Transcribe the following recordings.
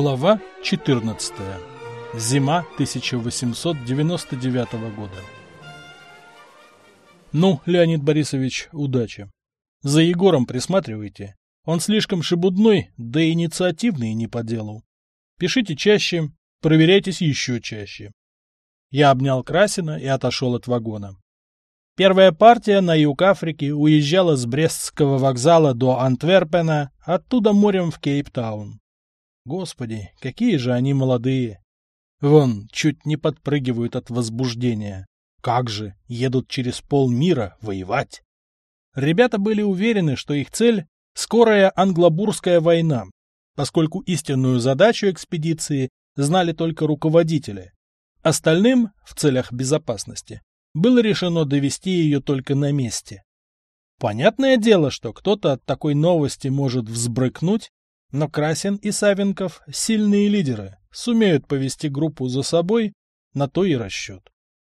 Глава 14. Зима 1899 года. Ну, Леонид Борисович, удачи. За Егором присматривайте. Он слишком шебудной, да инициативный не по делу. Пишите чаще, проверяйтесь еще чаще. Я обнял Красина и отошел от вагона. Первая партия на юг Африки уезжала с Брестского вокзала до Антверпена, оттуда морем в Кейптаун. Господи, какие же они молодые! Вон, чуть не подпрыгивают от возбуждения. Как же, едут через полмира воевать! Ребята были уверены, что их цель — скорая англобурская война, поскольку истинную задачу экспедиции знали только руководители. Остальным, в целях безопасности, было решено довести ее только на месте. Понятное дело, что кто-то от такой новости может взбрыкнуть, но Красин и Савенков – сильные лидеры, сумеют повести группу за собой, на то и расчет.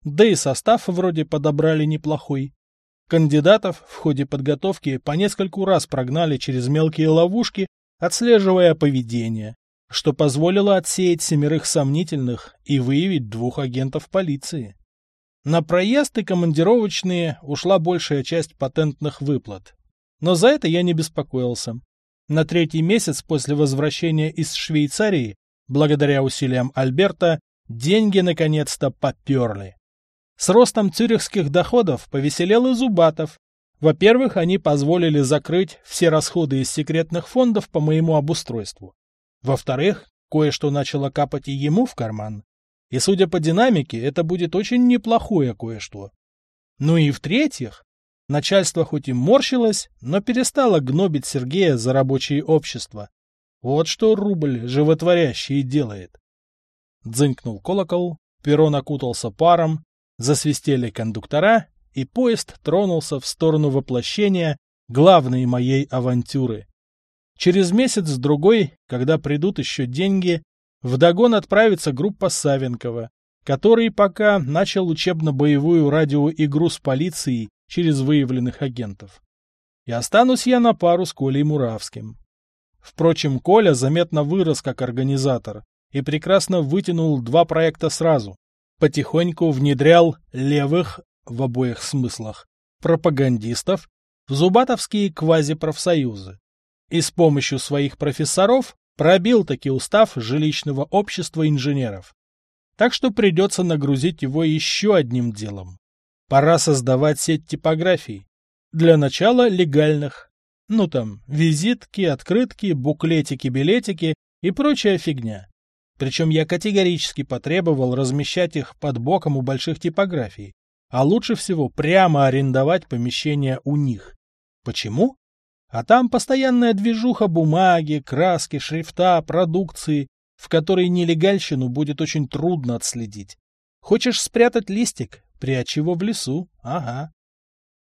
Да и состав вроде подобрали неплохой. Кандидатов в ходе подготовки по нескольку раз прогнали через мелкие ловушки, отслеживая поведение, что позволило отсеять семерых сомнительных и выявить двух агентов полиции. На проезд и командировочные ушла большая часть патентных выплат. Но за это я не беспокоился. На третий месяц после возвращения из Швейцарии, благодаря усилиям Альберта, деньги наконец-то поперли. С ростом цюрихских доходов повеселел и Зубатов. Во-первых, они позволили закрыть все расходы из секретных фондов по моему обустройству. Во-вторых, кое-что начало капать и ему в карман. И судя по динамике, это будет очень неплохое кое-что. Ну и в-третьих, начальство хоть и морщилось, но перестало гнобить Сергея за рабочее общество. Вот что рубль животворящий делает. Дзынькнул колокол, перрон окутался паром, засвистели кондуктора, и поезд тронулся в сторону воплощения главной моей авантюры. Через месяц-другой, когда придут еще деньги, Вдогон отправится группа Савенкова, который пока начал учебно-боевую радиоигру с полицией через выявленных агентов. И останусь я на пару с Колей Муравским. Впрочем, Коля заметно вырос как организатор и прекрасно вытянул два проекта сразу. Потихоньку внедрял левых, в обоих смыслах, пропагандистов в зубатовские квазипрофсоюзы. И с помощью своих профессоров Пробил таки устав жилищного общества инженеров. Так что придется нагрузить его еще одним делом. Пора создавать сеть типографий. Для начала легальных. Ну там, визитки, открытки, буклетики, билетики и прочая фигня. Причем я категорически потребовал размещать их под боком у больших типографий, а лучше всего прямо арендовать помещения у них. Почему? А там постоянная движуха бумаги, краски, шрифта, продукции, в которой нелегальщину будет очень трудно отследить. Хочешь спрятать листик? Прячь его в лесу. Ага.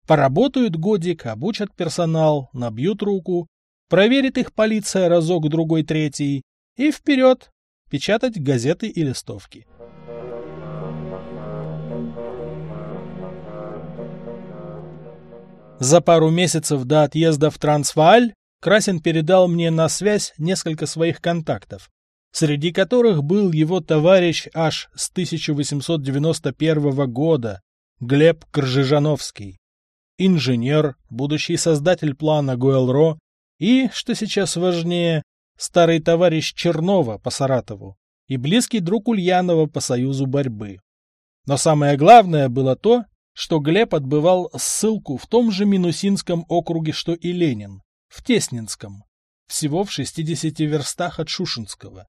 Поработают годик, обучат персонал, набьют руку, проверит их полиция разок, другой, третий, и вперед печатать газеты и листовки. За пару месяцев до отъезда в Трансвааль Красин передал мне на связь несколько своих контактов, среди которых был его товарищ аж с 1891 года Глеб Кржижановский, инженер, будущий создатель плана Гуэлро и, что сейчас важнее, старый товарищ Чернова по Саратову и близкий друг Ульянова по Союзу борьбы. Но самое главное было то, что Глеб отбывал ссылку в том же Минусинском округе, что и Ленин, в Теснинском, всего в 60 верстах от Шушинского.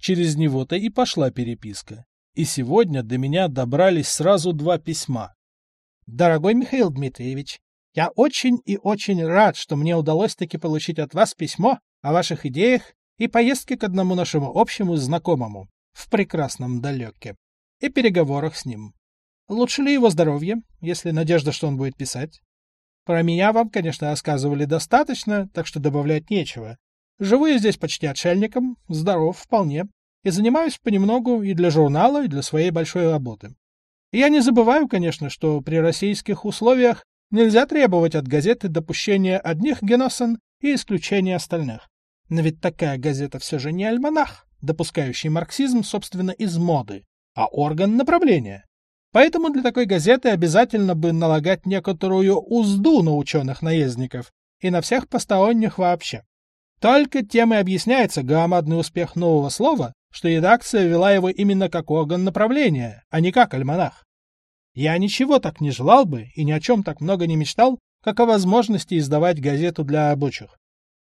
Через него-то и пошла переписка. И сегодня до меня добрались сразу два письма. «Дорогой Михаил Дмитриевич, я очень и очень рад, что мне удалось таки получить от вас письмо о ваших идеях и поездке к одному нашему общему знакомому в прекрасном далеке и переговорах с ним. Лучше ли его здоровье, если надежда, что он будет писать? Про меня вам, конечно, рассказывали достаточно, так что добавлять нечего. Живу я здесь почти отшельником, здоров вполне, и занимаюсь понемногу и для журнала, и для своей большой работы. И я не забываю, конечно, что при российских условиях нельзя требовать от газеты допущения одних геносен и исключения остальных. Но ведь такая газета все же не альманах, допускающий марксизм, собственно, из моды, а орган направления. Поэтому для такой газеты обязательно бы налагать некоторую узду на ученых-наездников и на всех посторонних вообще. Только тем и объясняется громадный успех нового слова, что редакция вела его именно как орган направления, а не как альманах. Я ничего так не желал бы и ни о чем так много не мечтал, как о возможности издавать газету для рабочих.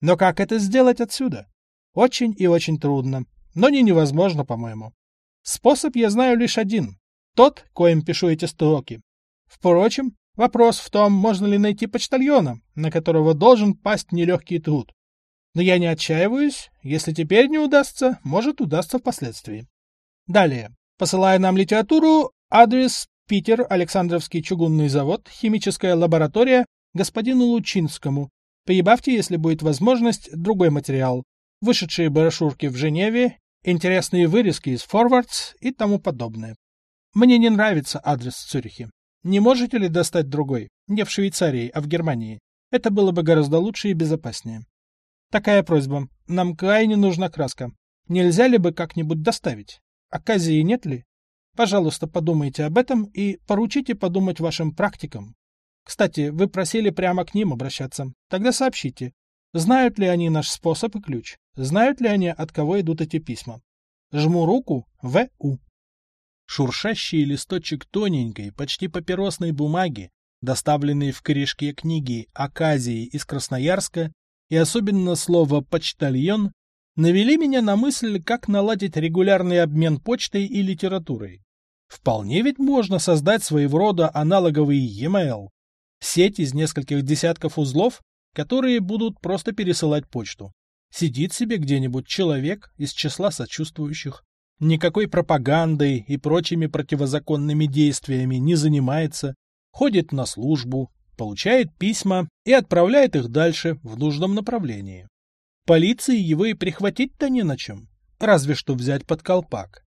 Но как это сделать отсюда? Очень и очень трудно, но не невозможно, по-моему. Способ я знаю лишь один, тот, коим пишу эти строки. Впрочем, вопрос в том, можно ли найти почтальона, на которого должен пасть нелегкий труд. Но я не отчаиваюсь, если теперь не удастся, может удастся впоследствии. Далее. Посылая нам литературу, адрес Питер, Александровский чугунный завод, химическая лаборатория, господину Лучинскому. Прибавьте, если будет возможность, другой материал. Вышедшие брошюрки в Женеве, интересные вырезки из Forwards и тому подобное. Мне не нравится адрес в. Не можете ли достать другой? Не в Швейцарии, а в Германии. Это было бы гораздо лучше и безопаснее. Такая просьба. Нам крайне нужна краска. Нельзя ли бы как-нибудь доставить? Оказии нет ли? Пожалуйста, подумайте об этом и поручите подумать вашим практикам. Кстати, вы просили прямо к ним обращаться. Тогда сообщите. Знают ли они наш способ и ключ? Знают ли они, от кого идут эти письма? Жму руку В.У. Шуршащий листочек тоненькой, почти папиросной бумаги, доставленный в корешке книги Аказии из Красноярска, и особенно слово «почтальон», навели меня на мысль, как наладить регулярный обмен почтой и литературой. Вполне ведь можно создать своего рода аналоговый e-mail, сеть из нескольких десятков узлов, которые будут просто пересылать почту. Сидит себе где-нибудь человек из числа сочувствующих, никакой пропагандой и прочими противозаконными действиями не занимается, ходит на службу, получает письма и отправляет их дальше в нужном направлении. Полиции его и прихватить-то не на чем, разве что взять под колпак.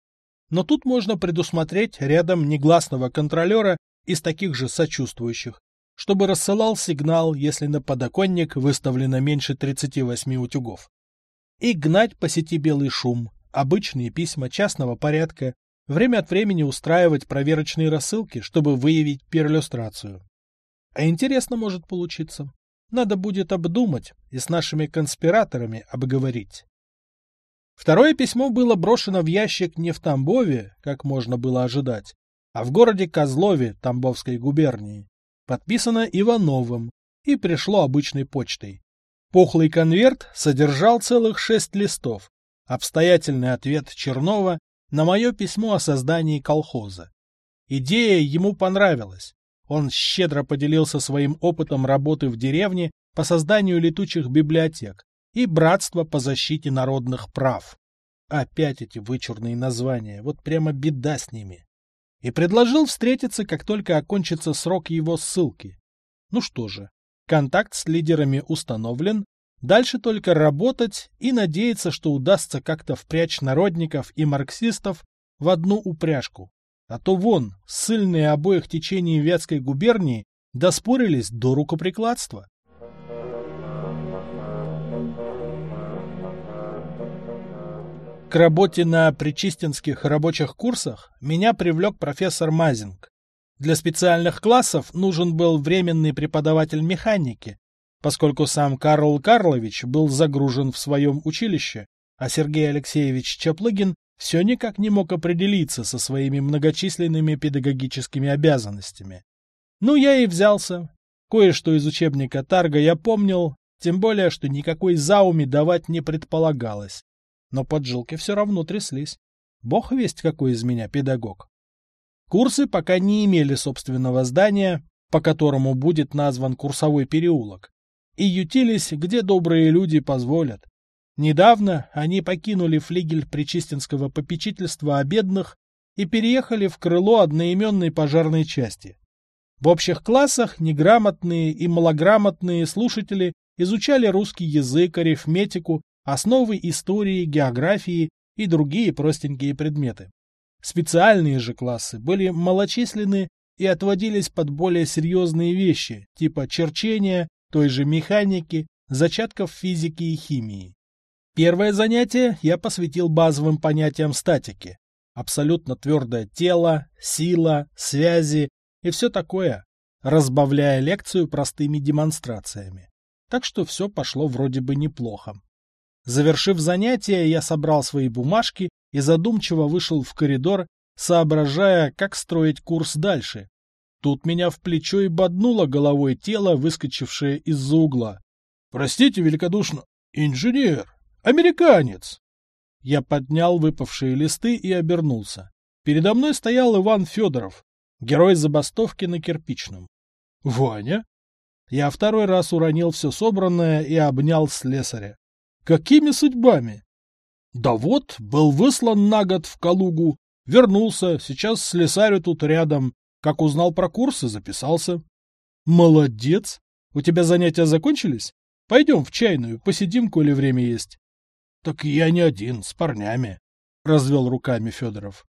Но тут можно предусмотреть рядом негласного контролера из таких же сочувствующих, чтобы рассылал сигнал, если на подоконник выставлено меньше 38 утюгов. И гнать по сети белый шум, обычные письма частного порядка, время от времени устраивать проверочные рассылки, чтобы выявить перлюстрацию. А интересно может получиться. Надо будет обдумать и с нашими конспираторами обговорить. Второе письмо было брошено в ящик не в Тамбове, как можно было ожидать, а в городе Козлове Тамбовской губернии. Подписано Ивановым и пришло обычной почтой. Пухлый конверт содержал целых шесть листов, обстоятельный ответ Чернова на мое письмо о создании колхоза. Идея ему понравилась. Он щедро поделился своим опытом работы в деревне по созданию летучих библиотек и братства по защите народных прав. Опять эти вычурные названия, вот прямо беда с ними. И предложил встретиться, как только окончится срок его ссылки. Ну что же, контакт с лидерами установлен, Дальше только работать и надеяться, что удастся как-то впрячь народников и марксистов в одну упряжку. А то вон, ссыльные обоих течений Вятской губернии доспорились до рукоприкладства. К работе на причистинских рабочих курсах меня привлек профессор Мазинг. Для специальных классов нужен был временный преподаватель механики, поскольку сам Карл Карлович был загружен в своем училище, а Сергей Алексеевич Чаплыгин все никак не мог определиться со своими многочисленными педагогическими обязанностями. Ну, я и взялся. Кое-что из учебника Тарга я помнил, тем более, что никакой зауми давать не предполагалось. Но поджилки все равно тряслись. Бог весть, какой из меня педагог. Курсы пока не имели собственного здания, по которому будет назван курсовой переулок и ютились, где добрые люди позволят. Недавно они покинули флигель Причистинского попечительства о бедных и переехали в крыло одноименной пожарной части. В общих классах неграмотные и малограмотные слушатели изучали русский язык, арифметику, основы истории, географии и другие простенькие предметы. Специальные же классы были малочисленны и отводились под более серьезные вещи, типа черчения, той же механики, зачатков физики и химии. Первое занятие я посвятил базовым понятиям статики. Абсолютно твердое тело, сила, связи и все такое, разбавляя лекцию простыми демонстрациями. Так что все пошло вроде бы неплохо. Завершив занятие, я собрал свои бумажки и задумчиво вышел в коридор, соображая, как строить курс дальше. Тут меня в плечо и боднуло головой тело, выскочившее из-за угла. — Простите великодушно, инженер, американец! Я поднял выпавшие листы и обернулся. Передо мной стоял Иван Федоров, герой забастовки на кирпичном. — Ваня? Я второй раз уронил все собранное и обнял слесаря. Какими судьбами? Да вот, был выслан на год в Калугу, вернулся, сейчас слесарю тут рядом. Как узнал про курсы, записался. Молодец! У тебя занятия закончились? Пойдем в чайную, посидим, коли время есть. Так я не один, с парнями, — развел руками Федоров.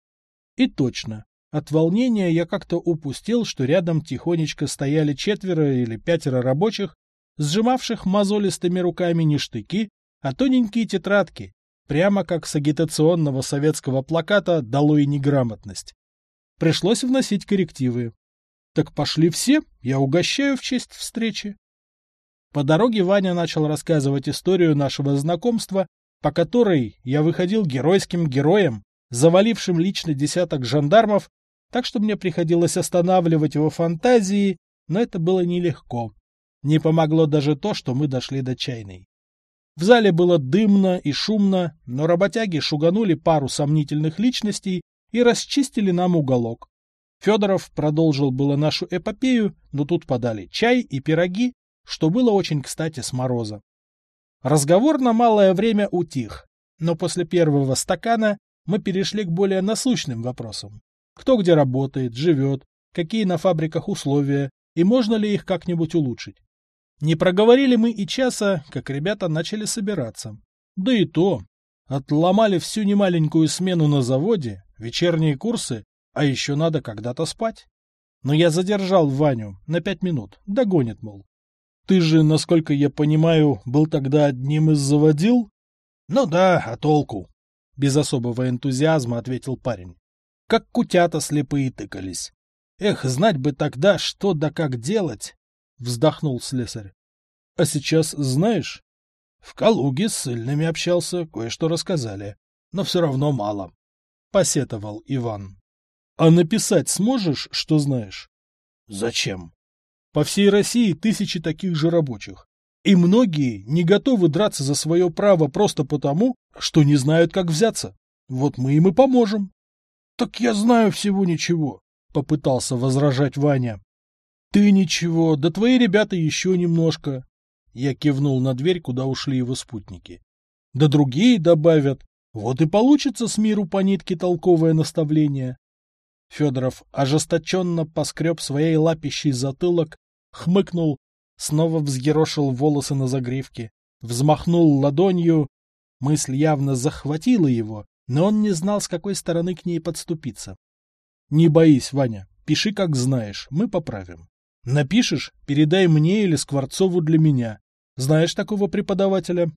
И точно. От волнения я как-то упустил, что рядом тихонечко стояли четверо или пятеро рабочих, сжимавших мозолистыми руками не штыки, а тоненькие тетрадки, прямо как с агитационного советского плаката «Долой неграмотность». Пришлось вносить коррективы. Так пошли все, я угощаю в честь встречи. По дороге Ваня начал рассказывать историю нашего знакомства, по которой я выходил геройским героем, завалившим лично десяток жандармов, так что мне приходилось останавливать его фантазии, но это было нелегко. Не помогло даже то, что мы дошли до чайной. В зале было дымно и шумно, но работяги шуганули пару сомнительных личностей и расчистили нам уголок. Федоров продолжил было нашу эпопею, но тут подали чай и пироги, что было очень кстати с мороза. Разговор на малое время утих, но после первого стакана мы перешли к более насущным вопросам. Кто где работает, живет, какие на фабриках условия и можно ли их как-нибудь улучшить. Не проговорили мы и часа, как ребята начали собираться. Да и то. Отломали всю немаленькую смену на заводе, вечерние курсы, а еще надо когда-то спать. Но я задержал Ваню на пять минут, догонит, мол. Ты же, насколько я понимаю, был тогда одним из заводил? Ну да, а толку? Без особого энтузиазма ответил парень. Как кутята слепые тыкались. Эх, знать бы тогда, что да как делать вздохнул слесарь. — А сейчас знаешь? В Калуге с сыльными общался, кое-что рассказали, но все равно мало. Посетовал Иван. — А написать сможешь, что знаешь? — Зачем? По всей России тысячи таких же рабочих. И многие не готовы драться за свое право просто потому, что не знают, как взяться. Вот мы им и поможем. — Так я знаю всего ничего, — попытался возражать Ваня. «Ты ничего, да твои ребята еще немножко». Я кивнул на дверь, куда ушли его спутники. «Да другие добавят. Вот и получится с миру по нитке толковое наставление». Федоров ожесточенно поскреб своей лапищей затылок, хмыкнул, снова взъерошил волосы на загривке, взмахнул ладонью. Мысль явно захватила его, но он не знал, с какой стороны к ней подступиться. «Не боись, Ваня, пиши, как знаешь, мы поправим». Напишешь, передай мне или Скворцову для меня. Знаешь такого преподавателя?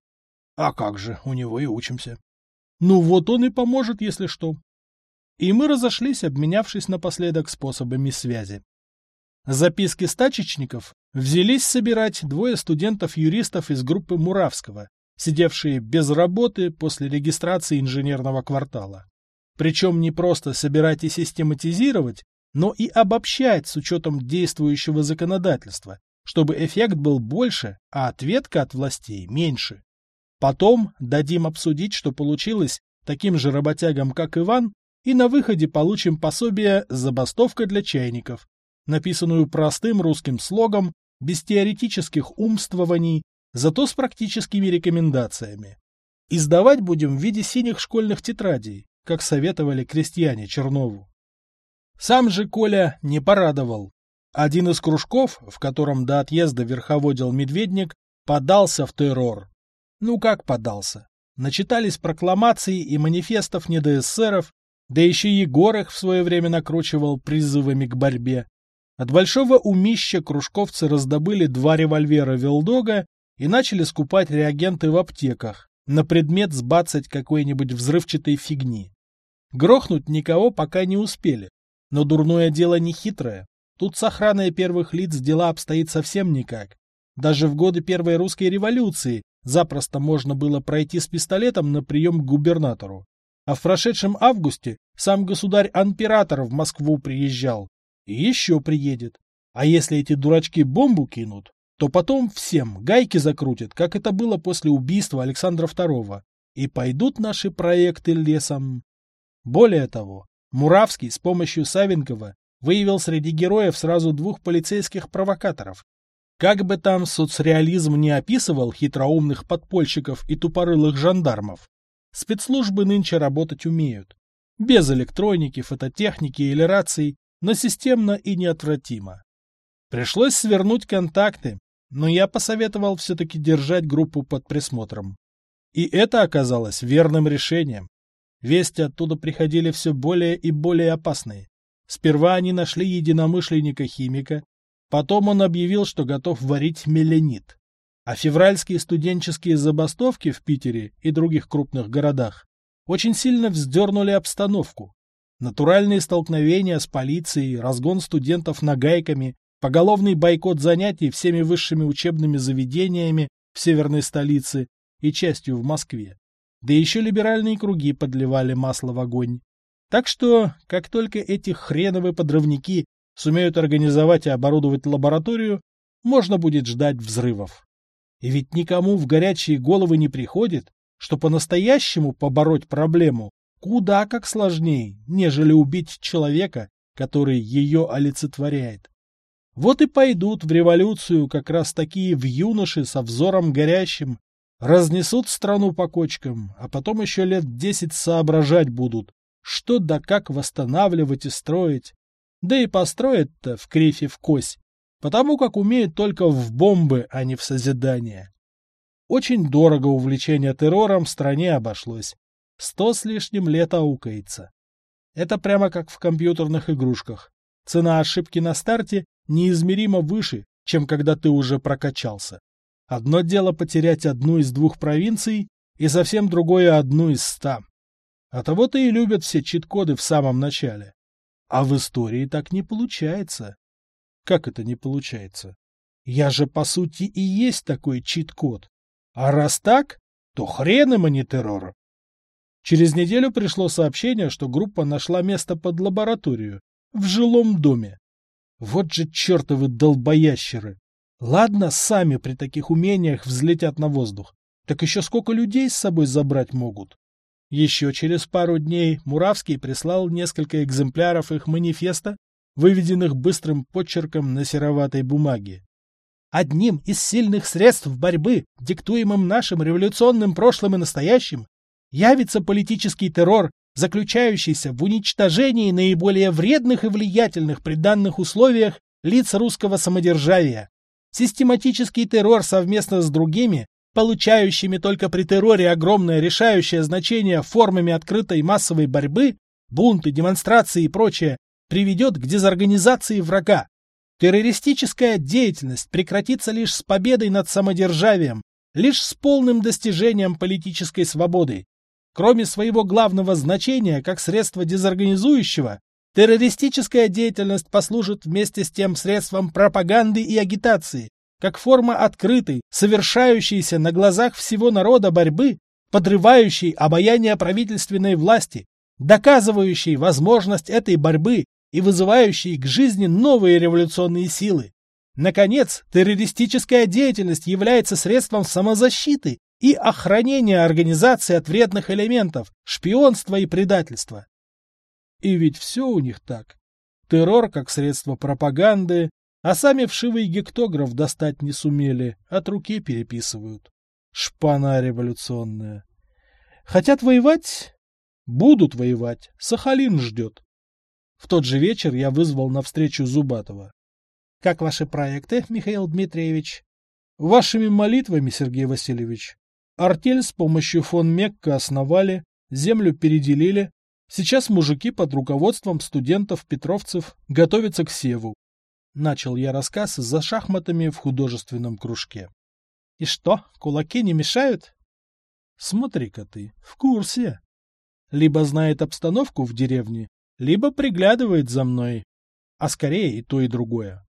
А как же, у него и учимся. Ну вот он и поможет, если что. И мы разошлись, обменявшись напоследок способами связи. Записки стачечников взялись собирать двое студентов-юристов из группы Муравского, сидевшие без работы после регистрации инженерного квартала. Причем не просто собирать и систематизировать, но и обобщать с учетом действующего законодательства, чтобы эффект был больше, а ответка от властей меньше. Потом дадим обсудить, что получилось таким же работягам, как Иван, и на выходе получим пособие «Забастовка для чайников», написанную простым русским слогом, без теоретических умствований, зато с практическими рекомендациями. Издавать будем в виде синих школьных тетрадей, как советовали крестьяне Чернову. Сам же Коля не порадовал. Один из кружков, в котором до отъезда верховодил Медведник, подался в террор. Ну как подался? Начитались прокламаций и манифестов недоэсеров, да еще Егор их в свое время накручивал призывами к борьбе. От большого умища кружковцы раздобыли два револьвера Вилдога и начали скупать реагенты в аптеках, на предмет сбацать какой-нибудь взрывчатой фигни. Грохнуть никого пока не успели, но дурное дело не хитрое. Тут с охраной первых лиц дела обстоит совсем никак. Даже в годы Первой русской революции запросто можно было пройти с пистолетом на прием к губернатору. А в прошедшем августе сам государь-анпиратор в Москву приезжал. И еще приедет. А если эти дурачки бомбу кинут, то потом всем гайки закрутят, как это было после убийства Александра II, и пойдут наши проекты лесом. Более того, Муравский с помощью Савенкова выявил среди героев сразу двух полицейских провокаторов. Как бы там соцреализм не описывал хитроумных подпольщиков и тупорылых жандармов, спецслужбы нынче работать умеют. Без электроники, фототехники или раций, но системно и неотвратимо. Пришлось свернуть контакты, но я посоветовал все-таки держать группу под присмотром. И это оказалось верным решением. Вести оттуда приходили все более и более опасные. Сперва они нашли единомышленника-химика, потом он объявил, что готов варить меленит. А февральские студенческие забастовки в Питере и других крупных городах очень сильно вздернули обстановку. Натуральные столкновения с полицией, разгон студентов нагайками, поголовный бойкот занятий всеми высшими учебными заведениями в северной столице и частью в Москве. Да еще либеральные круги подливали масло в огонь. Так что, как только эти хреновые подрывники сумеют организовать и оборудовать лабораторию, можно будет ждать взрывов. И ведь никому в горячие головы не приходит, что по-настоящему побороть проблему куда как сложнее, нежели убить человека, который ее олицетворяет. Вот и пойдут в революцию как раз такие в юноши со взором горящим, разнесут страну по кочкам, а потом еще лет десять соображать будут, что да как восстанавливать и строить. Да и построят-то в крифе в кось, потому как умеют только в бомбы, а не в созидание. Очень дорого увлечение террором в стране обошлось. Сто с лишним лет аукается. Это прямо как в компьютерных игрушках. Цена ошибки на старте неизмеримо выше, чем когда ты уже прокачался. Одно дело потерять одну из двух провинций, и совсем другое одну из ста. А того-то и любят все чит-коды в самом начале. А в истории так не получается. Как это не получается? Я же, по сути, и есть такой чит-код. А раз так, то хрен им, а не террор. Через неделю пришло сообщение, что группа нашла место под лабораторию, в жилом доме. Вот же чертовы долбоящеры! Ладно, сами при таких умениях взлетят на воздух. Так еще сколько людей с собой забрать могут? Еще через пару дней Муравский прислал несколько экземпляров их манифеста, выведенных быстрым почерком на сероватой бумаге. Одним из сильных средств борьбы, диктуемым нашим революционным прошлым и настоящим, явится политический террор, заключающийся в уничтожении наиболее вредных и влиятельных при данных условиях лиц русского самодержавия. Систематический террор совместно с другими, получающими только при терроре огромное решающее значение формами открытой массовой борьбы, бунты, демонстрации и прочее, приведет к дезорганизации врага. Террористическая деятельность прекратится лишь с победой над самодержавием, лишь с полным достижением политической свободы. Кроме своего главного значения как средство дезорганизующего, террористическая деятельность послужит вместе с тем средством пропаганды и агитации, как форма открытой, совершающейся на глазах всего народа борьбы, подрывающей обаяние правительственной власти, доказывающей возможность этой борьбы и вызывающей к жизни новые революционные силы. Наконец, террористическая деятельность является средством самозащиты и охранения организации от вредных элементов, шпионства и предательства. И ведь все у них так. Террор как средство пропаганды, а сами вшивый гектограф достать не сумели, от руки переписывают. Шпана революционная. Хотят воевать? Будут воевать. Сахалин ждет. В тот же вечер я вызвал на встречу Зубатова. — Как ваши проекты, Михаил Дмитриевич? — Вашими молитвами, Сергей Васильевич. Артель с помощью фон Мекка основали, землю переделили. Сейчас мужики под руководством студентов-петровцев готовятся к севу. Начал я рассказ за шахматами в художественном кружке. И что, кулаки не мешают? Смотри-ка ты, в курсе. Либо знает обстановку в деревне, либо приглядывает за мной. А скорее и то, и другое.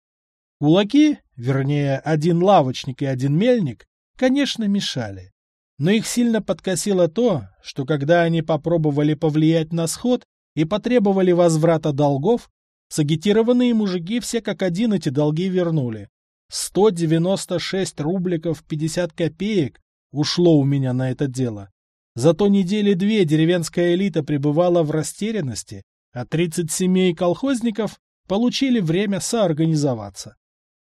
Кулаки, вернее, один лавочник и один мельник, конечно, мешали. Но их сильно подкосило то, что когда они попробовали повлиять на сход и потребовали возврата долгов, сагитированные мужики все как один эти долги вернули. 196 рубликов 50 копеек ушло у меня на это дело. Зато недели две деревенская элита пребывала в растерянности, а 30 семей колхозников получили время соорганизоваться.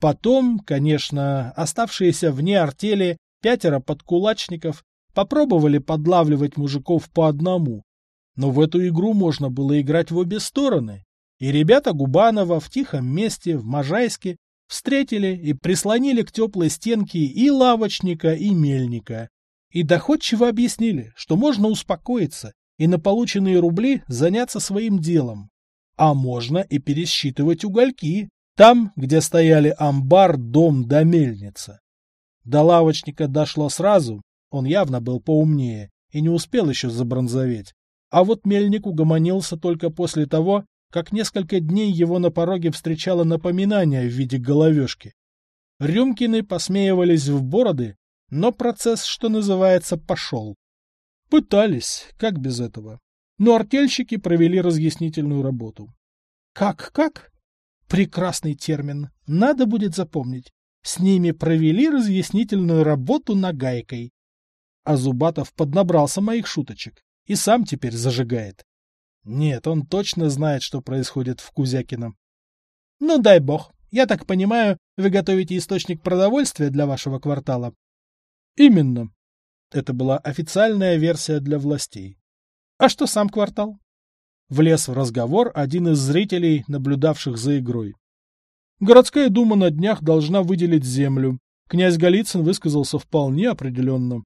Потом, конечно, оставшиеся вне артели пятеро подкулачников попробовали подлавливать мужиков по одному, но в эту игру можно было играть в обе стороны, и ребята Губанова в тихом месте в Можайске встретили и прислонили к теплой стенке и лавочника, и мельника. И доходчиво объяснили, что можно успокоиться и на полученные рубли заняться своим делом. А можно и пересчитывать угольки, там, где стояли амбар, дом да мельница. До лавочника дошло сразу, он явно был поумнее и не успел еще забронзоветь. А вот мельник угомонился только после того, как несколько дней его на пороге встречало напоминание в виде головешки. Рюмкины посмеивались в бороды, но процесс, что называется, пошел. Пытались, как без этого. Но артельщики провели разъяснительную работу. Как-как? Прекрасный термин. Надо будет запомнить. С ними провели разъяснительную работу нагайкой. А Зубатов поднабрался моих шуточек и сам теперь зажигает. Нет, он точно знает, что происходит в Кузякином. Ну, дай бог. Я так понимаю, вы готовите источник продовольствия для вашего квартала? Именно. Это была официальная версия для властей. А что сам квартал? Влез в разговор один из зрителей, наблюдавших за игрой. Городская дума на днях должна выделить землю. Князь Голицын высказался вполне определенно.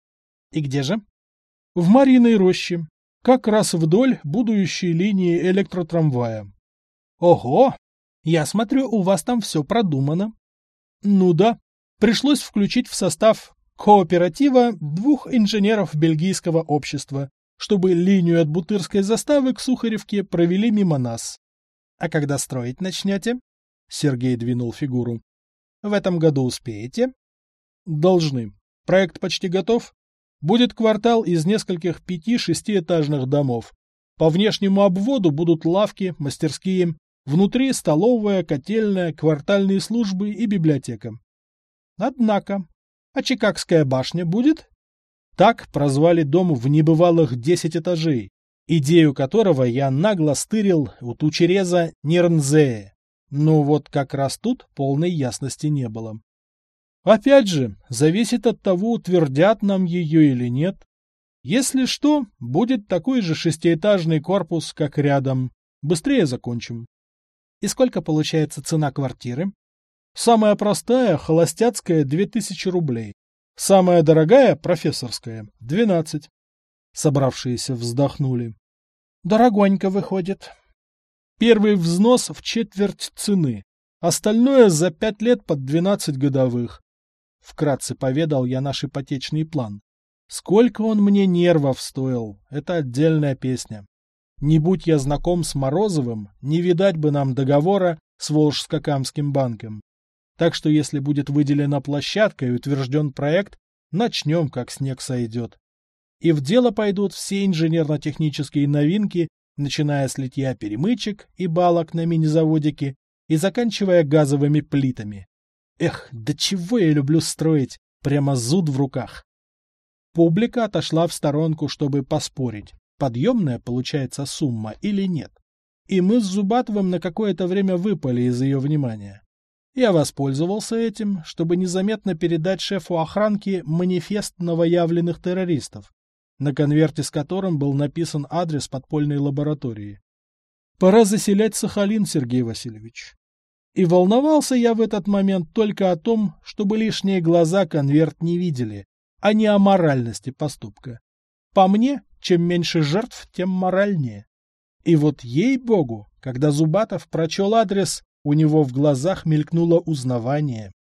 И где же? В Мариной роще как раз вдоль будущей линии электротрамвая. Ого! Я смотрю, у вас там все продумано. Ну да, пришлось включить в состав кооператива двух инженеров бельгийского общества, чтобы линию от Бутырской заставы к Сухаревке провели мимо нас. А когда строить начнете? Сергей двинул фигуру. В этом году успеете? Должны. Проект почти готов. Будет квартал из нескольких пяти-шестиэтажных домов. По внешнему обводу будут лавки, мастерские, внутри столовая, котельная, квартальные службы и библиотека. Однако, а Чикагская башня будет? Так прозвали дом в небывалых десять этажей, идею которого я нагло стырил у тучереза Нернзее. Но вот как раз тут полной ясности не было. Опять же, зависит от того, утвердят нам ее или нет. Если что, будет такой же шестиэтажный корпус, как рядом. Быстрее закончим. И сколько получается цена квартиры? Самая простая, холостяцкая, 2000 рублей. Самая дорогая, профессорская, 12. Собравшиеся вздохнули. Дорогонько выходит. Первый взнос в четверть цены. Остальное за пять лет под 12 годовых. Вкратце поведал я наш ипотечный план. Сколько он мне нервов стоил, это отдельная песня. Не будь я знаком с Морозовым, не видать бы нам договора с Волжско-Камским банком. Так что если будет выделена площадка и утвержден проект, начнем, как снег сойдет. И в дело пойдут все инженерно-технические новинки, начиная с литья перемычек и балок на мини-заводике и заканчивая газовыми плитами. Эх, да чего я люблю строить, прямо зуд в руках. Публика отошла в сторонку, чтобы поспорить, подъемная получается сумма или нет. И мы с Зубатовым на какое-то время выпали из ее внимания. Я воспользовался этим, чтобы незаметно передать шефу охранки манифест новоявленных террористов, на конверте с которым был написан адрес подпольной лаборатории. Пора заселять Сахалин, Сергей Васильевич. И волновался я в этот момент только о том, чтобы лишние глаза конверт не видели, а не о моральности поступка. По мне, чем меньше жертв, тем моральнее. И вот ей-богу, когда Зубатов прочел адрес, у него в глазах мелькнуло узнавание.